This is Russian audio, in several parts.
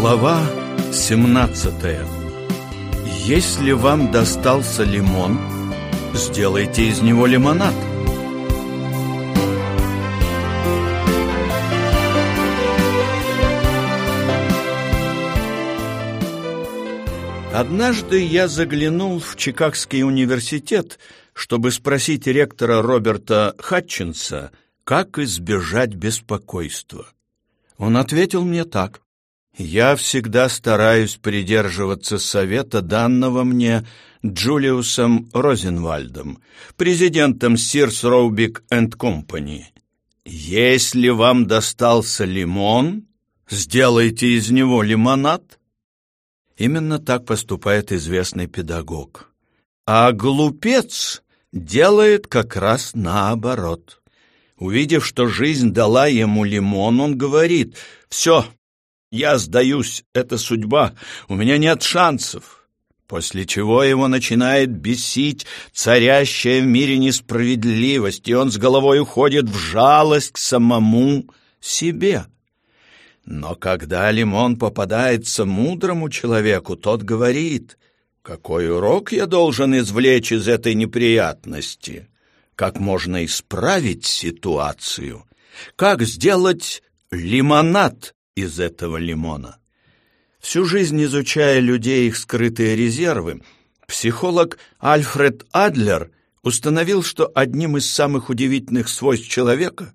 Глава 17 Если вам достался лимон, сделайте из него лимонад. Однажды я заглянул в Чикагский университет, чтобы спросить ректора Роберта Хатчинса, как избежать беспокойства. Он ответил мне так. «Я всегда стараюсь придерживаться совета, данного мне Джулиусом Розенвальдом, президентом Sears Roebuck and Company. Если вам достался лимон, сделайте из него лимонад». Именно так поступает известный педагог. А глупец делает как раз наоборот. Увидев, что жизнь дала ему лимон, он говорит, «Все, я сдаюсь, это судьба, у меня нет шансов». После чего его начинает бесить царящая в мире несправедливость, и он с головой уходит в жалость к самому себе. Но когда лимон попадается мудрому человеку, тот говорит, «Какой урок я должен извлечь из этой неприятности?» как можно исправить ситуацию, как сделать лимонад из этого лимона. Всю жизнь изучая людей их скрытые резервы, психолог Альфред Адлер установил, что одним из самых удивительных свойств человека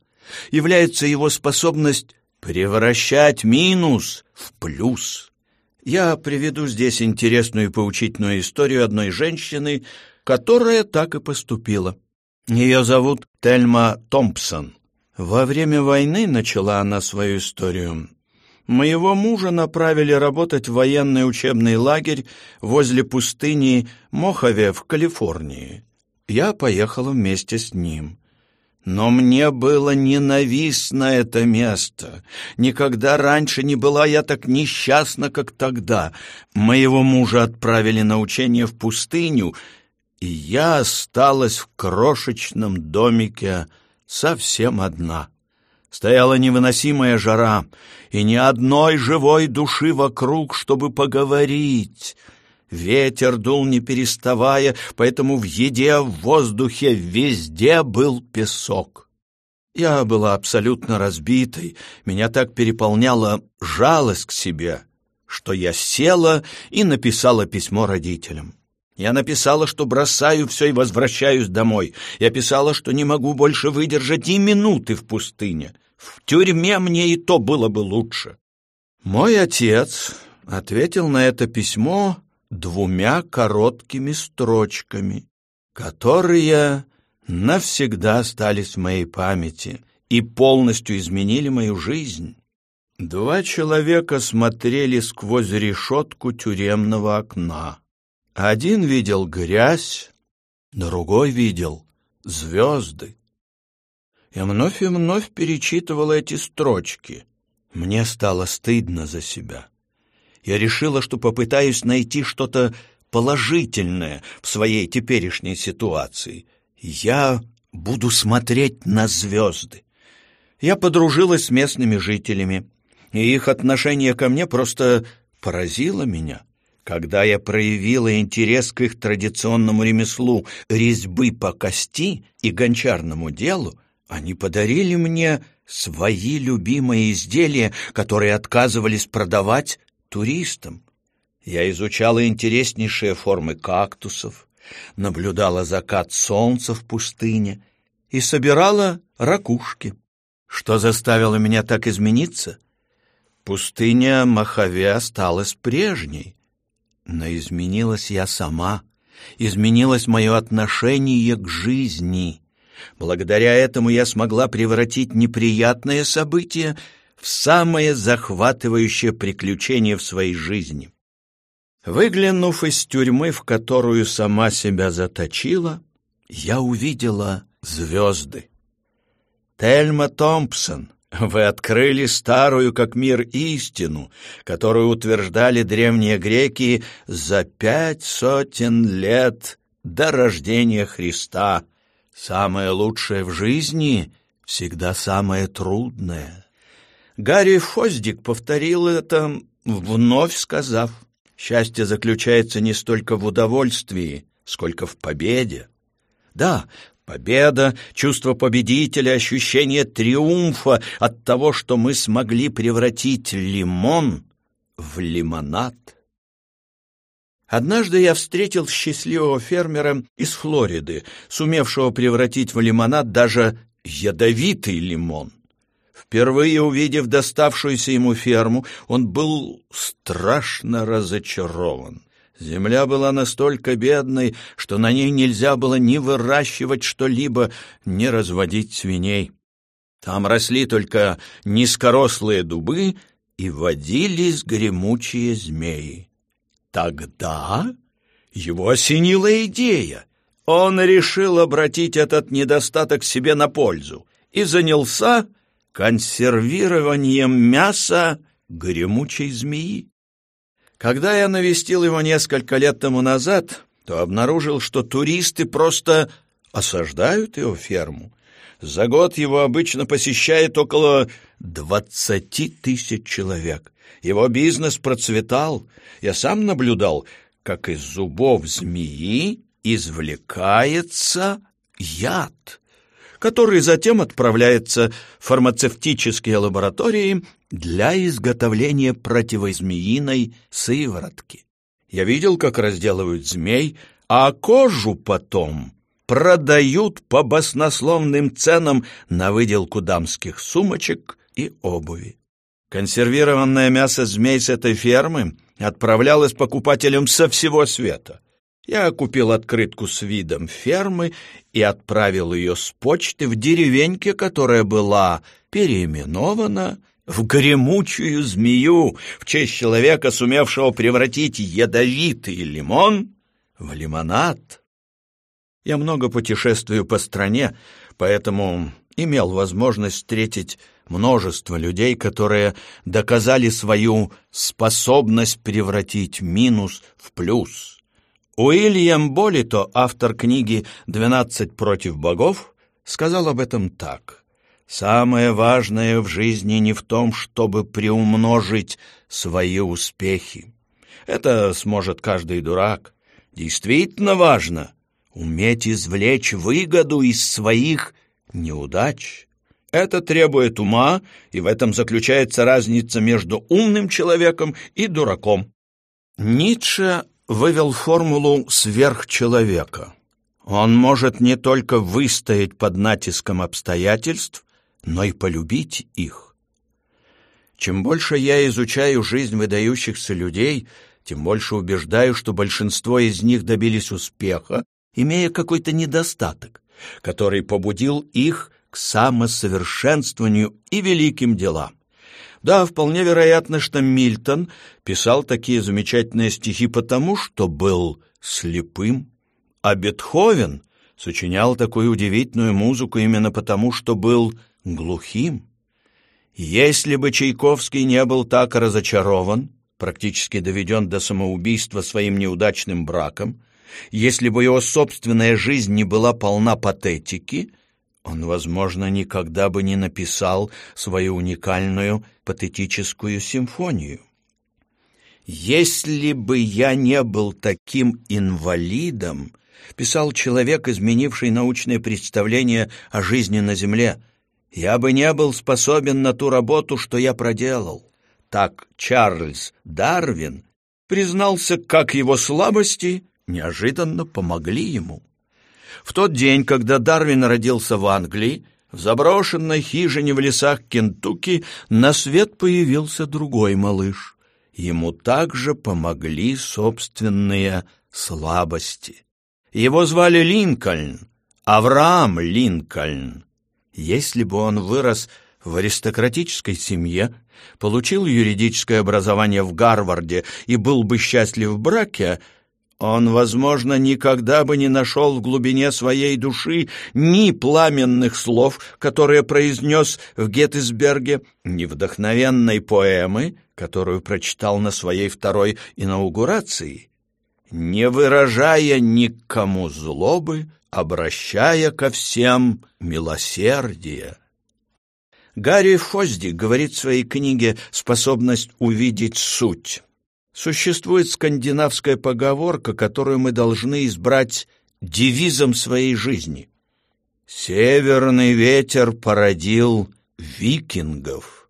является его способность превращать минус в плюс. Я приведу здесь интересную и поучительную историю одной женщины, которая так и поступила. Ее зовут Тельма Томпсон. Во время войны начала она свою историю. Моего мужа направили работать в военный учебный лагерь возле пустыни Мохаве в Калифорнии. Я поехала вместе с ним. Но мне было ненавистно это место. Никогда раньше не была я так несчастна, как тогда. Моего мужа отправили на учение в пустыню — и я осталась в крошечном домике совсем одна. Стояла невыносимая жара, и ни одной живой души вокруг, чтобы поговорить. Ветер дул не переставая, поэтому в еде, в воздухе везде был песок. Я была абсолютно разбитой, меня так переполняла жалость к себе, что я села и написала письмо родителям. Я написала, что бросаю все и возвращаюсь домой. Я писала, что не могу больше выдержать и минуты в пустыне. В тюрьме мне и то было бы лучше. Мой отец ответил на это письмо двумя короткими строчками, которые навсегда остались в моей памяти и полностью изменили мою жизнь. Два человека смотрели сквозь решетку тюремного окна. Один видел грязь, другой видел звезды. Я вновь и вновь перечитывал эти строчки. Мне стало стыдно за себя. Я решила, что попытаюсь найти что-то положительное в своей теперешней ситуации. Я буду смотреть на звезды. Я подружилась с местными жителями, и их отношение ко мне просто поразило меня. Когда я проявила интерес к их традиционному ремеслу резьбы по кости и гончарному делу, они подарили мне свои любимые изделия, которые отказывались продавать туристам. Я изучала интереснейшие формы кактусов, наблюдала закат солнца в пустыне и собирала ракушки. Что заставило меня так измениться? Пустыня Махаве осталась прежней — но изменилась я сама, изменилось мое отношение к жизни. Благодаря этому я смогла превратить неприятное событие в самое захватывающее приключение в своей жизни. Выглянув из тюрьмы, в которую сама себя заточила, я увидела звезды. Тельма Томпсон, вы открыли старую как мир истину, которую утверждали древние греки за пять сотен лет до рождения Христа. Самое лучшее в жизни всегда самое трудное. Гарри Фоздик повторил это вновь сказав, счастье заключается не столько в удовольствии, сколько в победе. Да, победа, чувство победителя, ощущение триумфа от того, что мы смогли превратить лимон в лимонад. Однажды я встретил счастливого фермера из Флориды, сумевшего превратить в лимонад даже ядовитый лимон. Впервые увидев доставшуюся ему ферму, он был страшно разочарован. Земля была настолько бедной, что на ней нельзя было ни выращивать что-либо, ни разводить свиней. Там росли только низкорослые дубы и водились гремучие змеи. Тогда его осенила идея. Он решил обратить этот недостаток себе на пользу и занялся консервированием мяса гремучей змеи. Когда я навестил его несколько лет тому назад, то обнаружил, что туристы просто осаждают его ферму. За год его обычно посещает около двадцати тысяч человек. Его бизнес процветал. Я сам наблюдал, как из зубов змеи извлекается яд, который затем отправляется в фармацевтические лаборатории для изготовления противозмеиной сыворотки. Я видел, как разделывают змей, а кожу потом продают по баснословным ценам на выделку дамских сумочек и обуви. Консервированное мясо змей с этой фермы отправлялось покупателям со всего света. Я купил открытку с видом фермы и отправил ее с почты в деревеньке, которая была переименована в гремучую змею в честь человека, сумевшего превратить ядовитый лимон в лимонад. Я много путешествую по стране, поэтому имел возможность встретить множество людей, которые доказали свою способность превратить минус в плюс. Уильям Болито, автор книги «Двенадцать против богов», сказал об этом так. «Самое важное в жизни не в том, чтобы приумножить свои успехи. Это сможет каждый дурак. Действительно важно уметь извлечь выгоду из своих неудач. Это требует ума, и в этом заключается разница между умным человеком и дураком. Ницше вывел формулу сверхчеловека. Он может не только выстоять под натиском обстоятельств, но и полюбить их. Чем больше я изучаю жизнь выдающихся людей, тем больше убеждаю, что большинство из них добились успеха, имея какой-то недостаток, который побудил их к самосовершенствованию и великим делам. Да, вполне вероятно, что Мильтон писал такие замечательные стихи потому, что был слепым, а Бетховен сочинял такую удивительную музыку именно потому, что был глухим. Если бы Чайковский не был так разочарован, практически доведен до самоубийства своим неудачным браком, если бы его собственная жизнь не была полна патетики — он, возможно, никогда бы не написал свою уникальную патетическую симфонию. «Если бы я не был таким инвалидом», — писал человек, изменивший научное представление о жизни на Земле, «я бы не был способен на ту работу, что я проделал». Так Чарльз Дарвин признался, как его слабости неожиданно помогли ему. В тот день, когда Дарвин родился в Англии, в заброшенной хижине в лесах Кентукки на свет появился другой малыш. Ему также помогли собственные слабости. Его звали Линкольн, Авраам Линкольн. Если бы он вырос в аристократической семье, получил юридическое образование в Гарварде и был бы счастлив в браке, он, возможно, никогда бы не нашел в глубине своей души ни пламенных слов, которые произнес в Геттисберге, ни вдохновенной поэмы, которую прочитал на своей второй инаугурации, не выражая никому злобы, обращая ко всем милосердие. Гарри Фозди говорит в своей книге «Способность увидеть суть». Существует скандинавская поговорка, которую мы должны избрать девизом своей жизни. «Северный ветер породил викингов».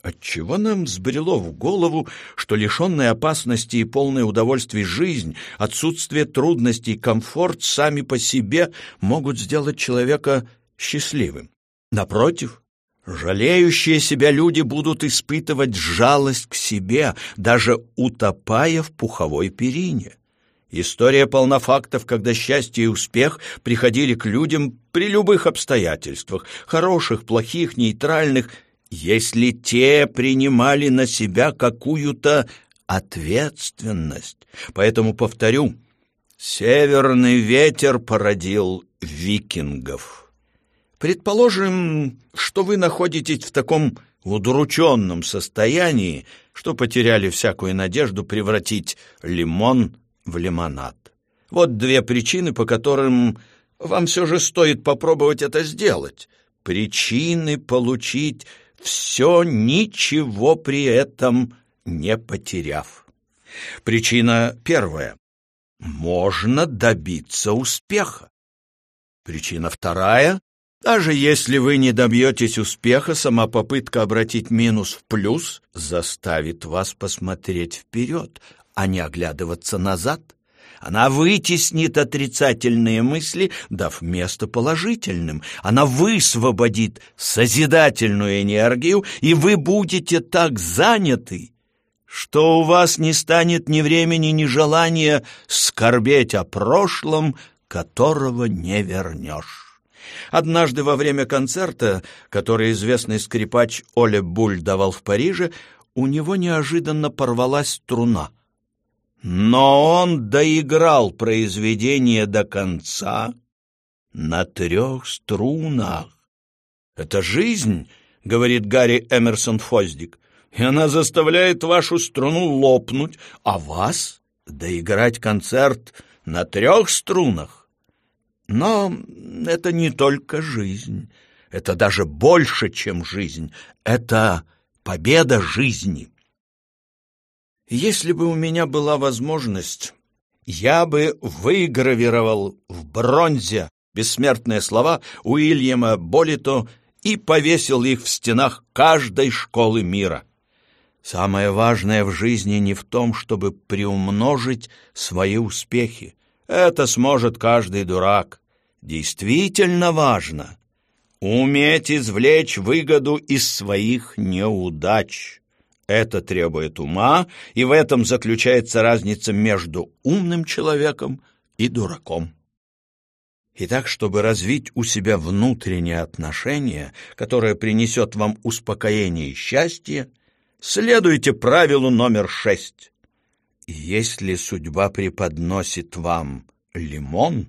Отчего нам взбрело в голову, что лишенная опасности и полное удовольствий жизнь, отсутствие трудностей и комфорт сами по себе могут сделать человека счастливым? Напротив, жалеющие себя люди будут испытывать жалость к себе, даже утопая в пуховой перине. История полна фактов, когда счастье и успех приходили к людям при любых обстоятельствах, хороших, плохих, нейтральных, если те принимали на себя какую-то ответственность. Поэтому повторю, северный ветер породил викингов. Предположим, что вы находитесь в таком удрученном состоянии, что потеряли всякую надежду превратить лимон в лимонад. Вот две причины, по которым вам все же стоит попробовать это сделать. Причины получить все, ничего при этом не потеряв. Причина первая. Можно добиться успеха. Причина вторая. Даже если вы не добьетесь успеха, сама попытка обратить минус в плюс заставит вас посмотреть вперед, а не оглядываться назад. Она вытеснит отрицательные мысли, дав место положительным. Она высвободит созидательную энергию, и вы будете так заняты, что у вас не станет ни времени, ни желания скорбеть о прошлом, которого не вернешь. Однажды во время концерта, который известный скрипач Оле Буль давал в Париже, у него неожиданно порвалась струна — но он доиграл произведение до конца на трех струнах. «Это жизнь», — говорит Гарри Эмерсон Фоздик, «и она заставляет вашу струну лопнуть, а вас доиграть концерт на трех струнах. Но это не только жизнь, это даже больше, чем жизнь, это победа жизни». Если бы у меня была возможность, я бы выгравировал в бронзе бессмертные слова Уильяма Болито и повесил их в стенах каждой школы мира. Самое важное в жизни не в том, чтобы приумножить свои успехи. Это сможет каждый дурак. Действительно важно уметь извлечь выгоду из своих неудач. Это требует ума, и в этом заключается разница между умным человеком и дураком. Итак, чтобы развить у себя внутреннее отношение, которое принесет вам успокоение и счастье, следуйте правилу номер шесть. Если судьба преподносит вам лимон,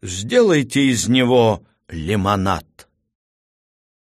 сделайте из него лимонад.